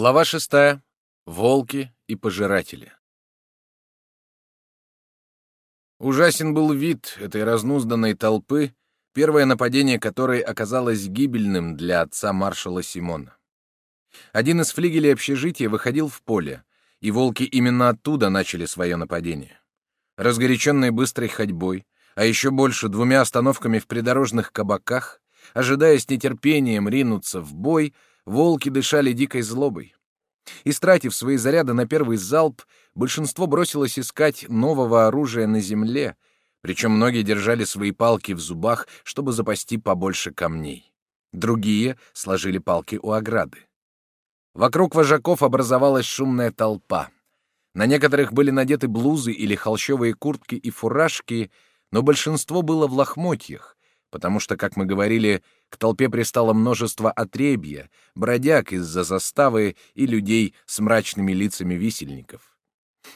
Глава шестая. Волки и пожиратели. Ужасен был вид этой разнузданной толпы, первое нападение которой оказалось гибельным для отца маршала Симона. Один из флигелей общежития выходил в поле, и волки именно оттуда начали свое нападение. Разгоряченные быстрой ходьбой, а еще больше двумя остановками в придорожных кабаках, ожидая с нетерпением ринуться в бой, волки дышали дикой злобой. Истратив свои заряды на первый залп, большинство бросилось искать нового оружия на земле, причем многие держали свои палки в зубах, чтобы запасти побольше камней. Другие сложили палки у ограды. Вокруг вожаков образовалась шумная толпа. На некоторых были надеты блузы или холщовые куртки и фуражки, но большинство было в лохмотьях, потому что, как мы говорили, к толпе пристало множество отребья, бродяг из-за заставы и людей с мрачными лицами висельников.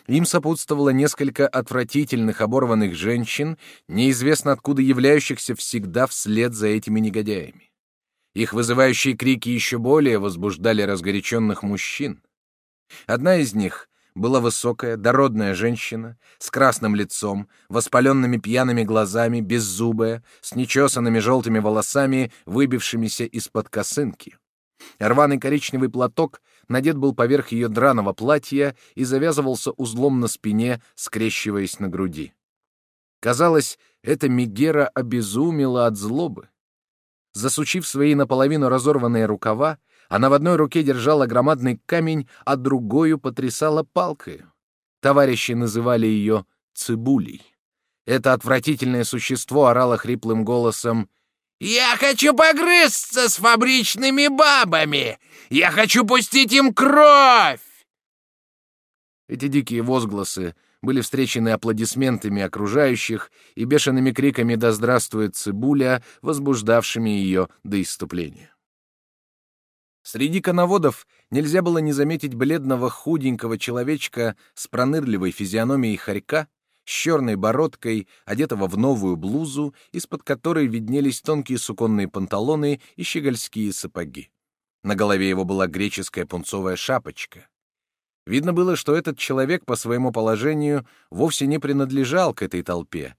Им сопутствовало несколько отвратительных оборванных женщин, неизвестно откуда являющихся всегда вслед за этими негодяями. Их вызывающие крики еще более возбуждали разгоряченных мужчин. Одна из них, была высокая, дородная женщина, с красным лицом, воспаленными пьяными глазами, беззубая, с нечесанными желтыми волосами, выбившимися из-под косынки. Рваный коричневый платок надет был поверх ее драного платья и завязывался узлом на спине, скрещиваясь на груди. Казалось, эта Мегера обезумела от злобы. Засучив свои наполовину разорванные рукава, она в одной руке держала громадный камень, а другую потрясала палкой. Товарищи называли ее цибулей. Это отвратительное существо орало хриплым голосом «Я хочу погрызться с фабричными бабами! Я хочу пустить им кровь!» Эти дикие возгласы были встречены аплодисментами окружающих и бешеными криками «Да здравствует цибуля!», возбуждавшими ее до иступления. Среди коноводов нельзя было не заметить бледного худенького человечка с пронырливой физиономией хорька, с черной бородкой, одетого в новую блузу, из-под которой виднелись тонкие суконные панталоны и щегольские сапоги. На голове его была греческая пунцовая шапочка. Видно было, что этот человек по своему положению вовсе не принадлежал к этой толпе,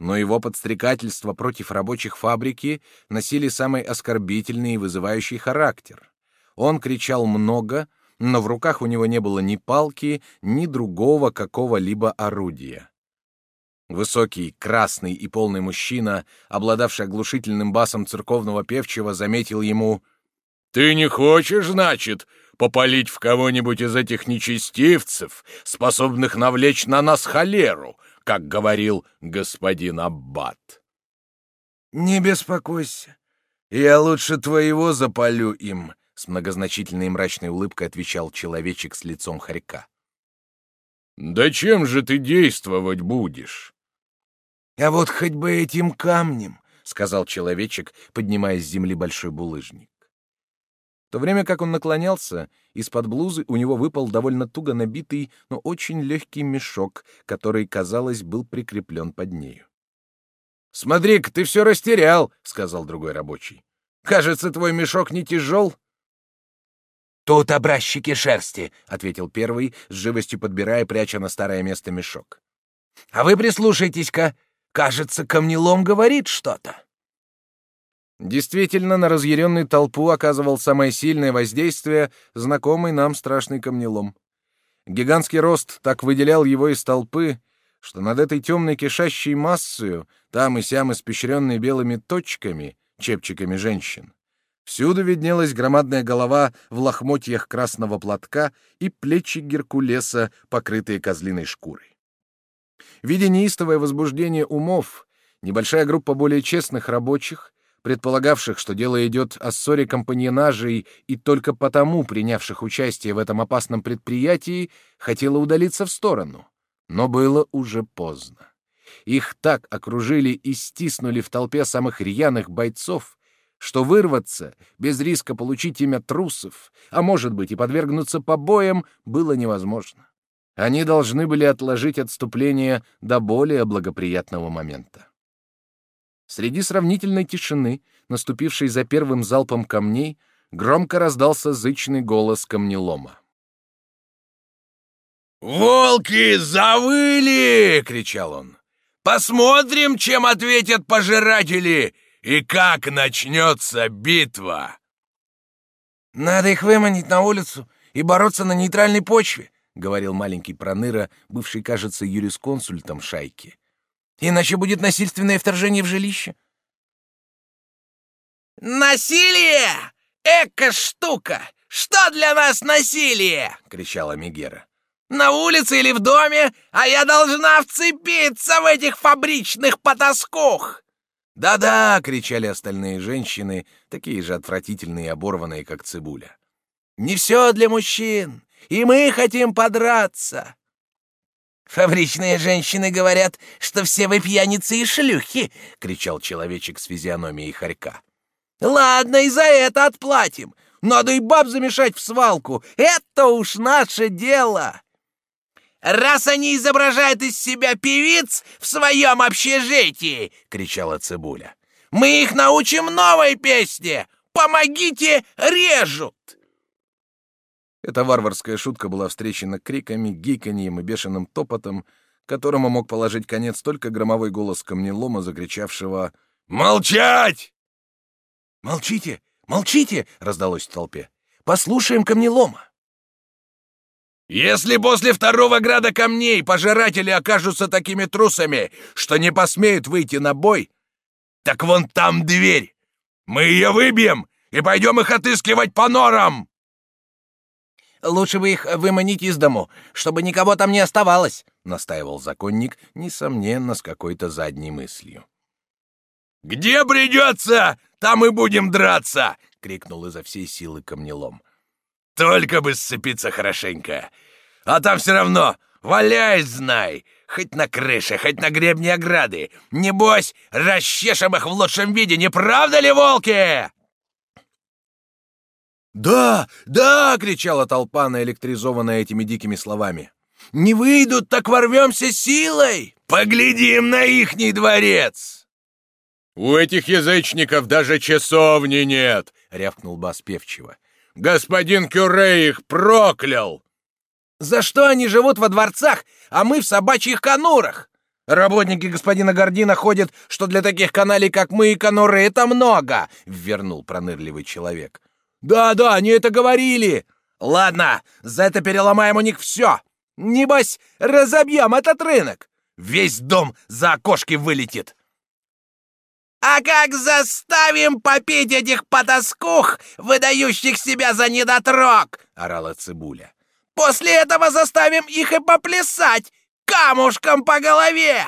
но его подстрекательства против рабочих фабрики носили самый оскорбительный и вызывающий характер. Он кричал много, но в руках у него не было ни палки, ни другого какого-либо орудия. Высокий, красный и полный мужчина, обладавший оглушительным басом церковного певчего, заметил ему «Ты не хочешь, значит, попалить в кого-нибудь из этих нечестивцев, способных навлечь на нас холеру, как говорил господин Аббат?» «Не беспокойся, я лучше твоего запалю им», — с многозначительной и мрачной улыбкой отвечал человечек с лицом хорька. «Да чем же ты действовать будешь?» «А вот хоть бы этим камнем», — сказал человечек, поднимая с земли большой булыжник. В то время как он наклонялся, из-под блузы у него выпал довольно туго набитый, но очень легкий мешок, который, казалось, был прикреплен под нею. «Смотри-ка, ты все растерял», — сказал другой рабочий. «Кажется, твой мешок не тяжел». «Тут образчики шерсти», — ответил первый, с живостью подбирая, пряча на старое место мешок. «А вы прислушайтесь-ка. Кажется, камнелом говорит что-то». Действительно, на разъяренную толпу оказывал самое сильное воздействие знакомый нам страшный камнелом. Гигантский рост так выделял его из толпы, что над этой темной кишащей массою, там и сям испещренной белыми точками, чепчиками женщин, Всюду виднелась громадная голова в лохмотьях красного платка и плечи Геркулеса, покрытые козлиной шкурой. Видя неистовое возбуждение умов, небольшая группа более честных рабочих, предполагавших, что дело идет о ссоре компаньонажей и только потому принявших участие в этом опасном предприятии, хотела удалиться в сторону. Но было уже поздно. Их так окружили и стиснули в толпе самых рьяных бойцов, что вырваться без риска получить имя трусов, а может быть и подвергнуться побоям, было невозможно. Они должны были отложить отступление до более благоприятного момента. Среди сравнительной тишины, наступившей за первым залпом камней, громко раздался зычный голос камнелома. «Волки завыли!» — кричал он. «Посмотрим, чем ответят пожиратели и как начнется битва!» «Надо их выманить на улицу и бороться на нейтральной почве», — говорил маленький проныра, бывший, кажется, юрисконсультом шайки. «Иначе будет насильственное вторжение в жилище». «Насилие! Эка штука! Что для вас насилие?» — кричала Мегера. «На улице или в доме, а я должна вцепиться в этих фабричных потаскух!» «Да-да!» — кричали остальные женщины, такие же отвратительные и оборванные, как цибуля. «Не все для мужчин, и мы хотим подраться!» «Фабричные женщины говорят, что все вы пьяницы и шлюхи!» — кричал человечек с физиономией хорька. «Ладно, и за это отплатим! Надо и баб замешать в свалку! Это уж наше дело!» «Раз они изображают из себя певиц в своем общежитии!» — кричала Цибуля. «Мы их научим новой песне! Помогите, режут!» Эта варварская шутка была встречена криками, гиканьем и бешеным топотом, которому мог положить конец только громовой голос камнелома, закричавшего «Молчать!» «Молчите! Молчите!» — раздалось в толпе. «Послушаем камнелома!» Если после второго града камней пожиратели окажутся такими трусами, что не посмеют выйти на бой, так вон там дверь. Мы ее выбьем и пойдем их отыскивать по норам. Лучше бы их выманить из дому, чтобы никого там не оставалось, настаивал законник, несомненно, с какой-то задней мыслью. Где придется, там и будем драться, крикнул изо всей силы камнелом. Только бы сцепиться хорошенько. А там все равно валяй, знай, хоть на крыше, хоть на гребне ограды. Небось, расчешем их в лучшем виде, не правда ли, волки?» «Да, да!» — кричала толпа, наэлектризованная этими дикими словами. «Не выйдут, так ворвемся силой! Поглядим на ихний дворец!» «У этих язычников даже часовни нет!» — рявкнул бас певчего. Господин Кюре их проклял!» «За что они живут во дворцах, а мы в собачьих конурах? Работники господина Гордина ходят, что для таких каналей, как мы и конуры, это много!» — ввернул пронырливый человек. «Да-да, они это говорили! Ладно, за это переломаем у них все! Небось, разобьем этот рынок! Весь дом за окошки вылетит!» «А как заставим попить этих потаскух, выдающих себя за недотрог!» — орала Цибуля. «После этого заставим их и поплясать камушком по голове!»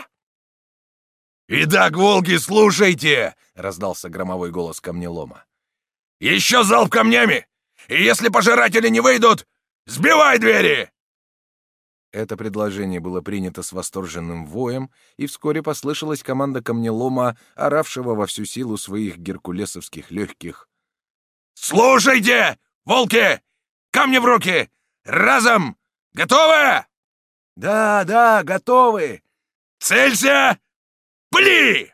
«Итак, волки, слушайте!» — раздался громовой голос камнелома. «Еще залп камнями! И если пожиратели не выйдут, сбивай двери!» Это предложение было принято с восторженным воем, и вскоре послышалась команда камнелома, оравшего во всю силу своих геркулесовских легких. «Слушайте, волки! Камни в руки! Разом! Готовы?» «Да, да, готовы!» «Целься! Пли!»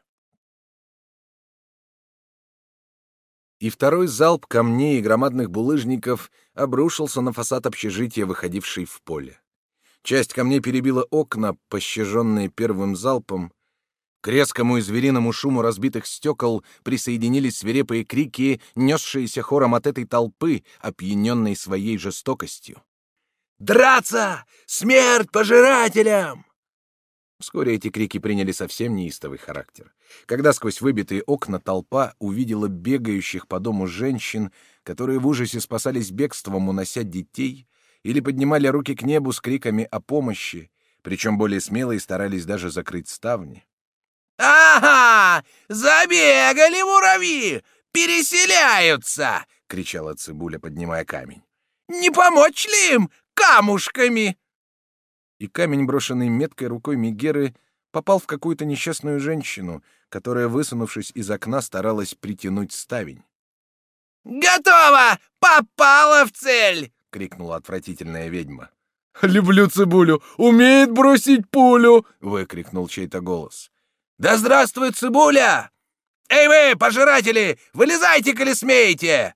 И второй залп камней и громадных булыжников обрушился на фасад общежития, выходивший в поле. Часть камней перебила окна, пощаженные первым залпом. К резкому и звериному шуму разбитых стекол присоединились свирепые крики, несшиеся хором от этой толпы, опьяненной своей жестокостью. «Драться! Смерть пожирателям!» Вскоре эти крики приняли совсем неистовый характер. Когда сквозь выбитые окна толпа увидела бегающих по дому женщин, которые в ужасе спасались бегством, унося детей, или поднимали руки к небу с криками о помощи, причем более смелые старались даже закрыть ставни. «Ага! Забегали муравьи! Переселяются!» — кричала Цибуля, поднимая камень. «Не помочь ли им камушками?» И камень, брошенный меткой рукой Мегеры, попал в какую-то несчастную женщину, которая, высунувшись из окна, старалась притянуть ставень. «Готово! Попала в цель!» — крикнула отвратительная ведьма. «Люблю цибулю! Умеет бросить пулю!» — выкрикнул чей-то голос. «Да здравствует цибуля! Эй вы, пожиратели, вылезайте, коли смеете!»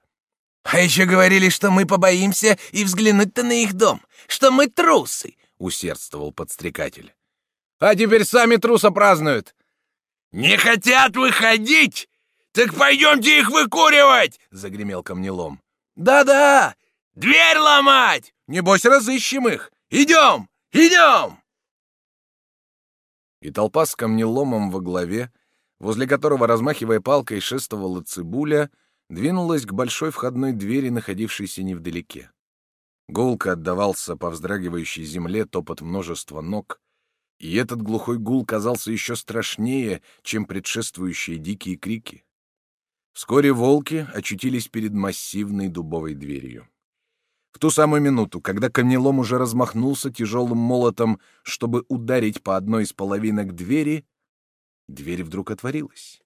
А еще говорили, что мы побоимся и взглянуть-то на их дом, что мы трусы, усердствовал подстрекатель. А теперь сами труса празднуют. Не хотят выходить? Так пойдемте их выкуривать, загремел камнелом. Да-да, дверь ломать. Небось разыщем их. Идем, идем. И толпа с камнеломом во главе, возле которого, размахивая палкой, шествовала цибуля, двинулась к большой входной двери, находившейся невдалеке. Гулко отдавался по вздрагивающей земле топот множества ног, и этот глухой гул казался еще страшнее, чем предшествующие дикие крики. Вскоре волки очутились перед массивной дубовой дверью. В ту самую минуту, когда камнелом уже размахнулся тяжелым молотом, чтобы ударить по одной из половинок двери, дверь вдруг отворилась.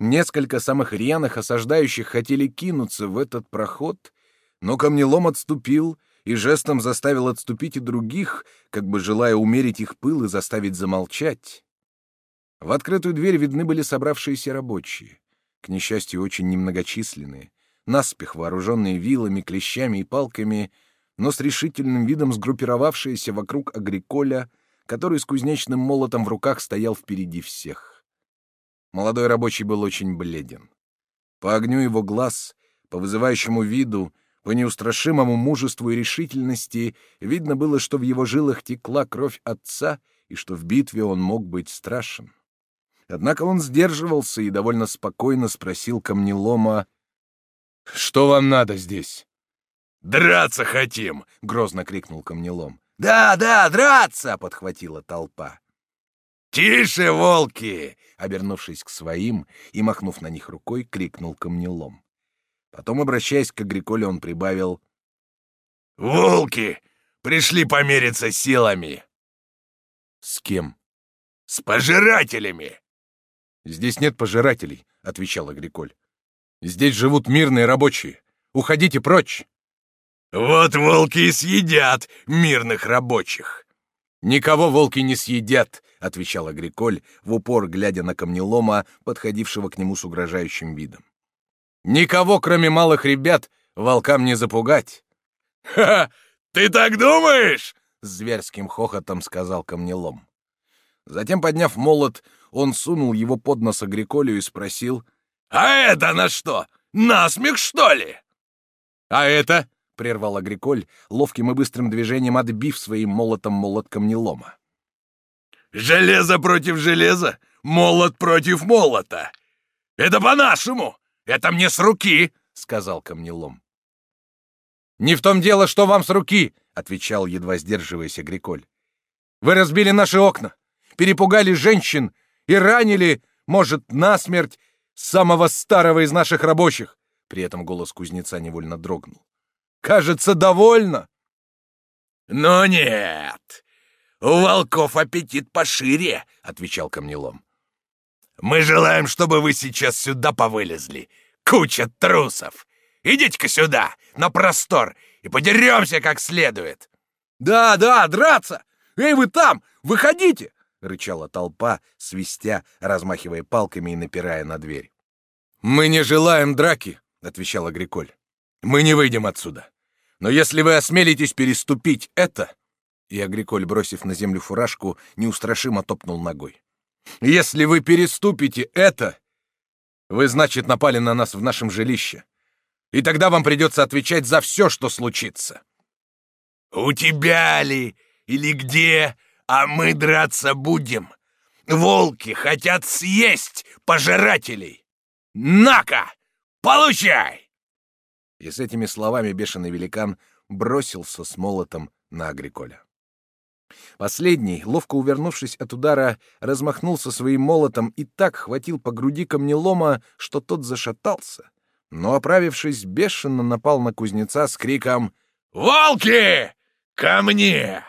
Несколько самых рьяных осаждающих хотели кинуться в этот проход, но камнелом отступил и жестом заставил отступить и других, как бы желая умерить их пыл и заставить замолчать. В открытую дверь видны были собравшиеся рабочие, к несчастью, очень немногочисленные, наспех вооруженные вилами, клещами и палками, но с решительным видом сгруппировавшиеся вокруг Агриколя, который с кузнечным молотом в руках стоял впереди всех. Молодой рабочий был очень бледен. По огню его глаз, по вызывающему виду, по неустрашимому мужеству и решительности видно было, что в его жилах текла кровь отца и что в битве он мог быть страшен. Однако он сдерживался и довольно спокойно спросил камнелома, «Что вам надо здесь?» «Драться хотим!» — грозно крикнул камнелом. «Да, да, драться!» — подхватила толпа. «Тише, волки!» — обернувшись к своим и махнув на них рукой, крикнул камнелом. Потом, обращаясь к Агриколе, он прибавил. «Волки! Пришли помериться силами!» «С кем?» «С пожирателями!» «Здесь нет пожирателей», — отвечал Агриколь. «Здесь живут мирные рабочие. Уходите прочь!» «Вот волки и съедят мирных рабочих!» «Никого волки не съедят», — отвечал Агриколь, в упор глядя на камнелома, подходившего к нему с угрожающим видом. «Никого, кроме малых ребят, волкам не запугать». «Ха! Ты так думаешь?» — с зверским хохотом сказал камнелом. Затем, подняв молот, он сунул его под нос Агриколю и спросил, «А это на что? Насмех, что ли?» «А это?» — прервал Агриколь, ловким и быстрым движением отбив своим молотом молот камнелома. «Железо против железа, молот против молота. Это по-нашему. Это мне с руки!» — сказал камнелом. «Не в том дело, что вам с руки!» — отвечал, едва сдерживаясь Агриколь. «Вы разбили наши окна, перепугали женщин и ранили, может, насмерть самого старого из наших рабочих!» При этом голос кузнеца невольно дрогнул. Кажется, довольно. Но нет. У волков аппетит пошире, отвечал камнелом. Мы желаем, чтобы вы сейчас сюда повылезли. Куча трусов. Идите-ка сюда, на простор, и подеремся как следует. Да, да, драться! Эй, вы там, выходите! Рычала толпа, свистя, размахивая палками и напирая на дверь. Мы не желаем драки, отвечал Агриколь. Мы не выйдем отсюда. Но если вы осмелитесь переступить это...» И Агриколь, бросив на землю фуражку, неустрашимо топнул ногой. «Если вы переступите это, вы, значит, напали на нас в нашем жилище. И тогда вам придется отвечать за все, что случится». «У тебя ли? Или где? А мы драться будем. Волки хотят съесть пожирателей. На-ка! Получай!» И с этими словами бешеный великан бросился с молотом на Агриколя. Последний, ловко увернувшись от удара, размахнулся своим молотом и так хватил по груди камнелома, что тот зашатался, но, оправившись, бешено напал на кузнеца с криком «Волки! Ко мне!»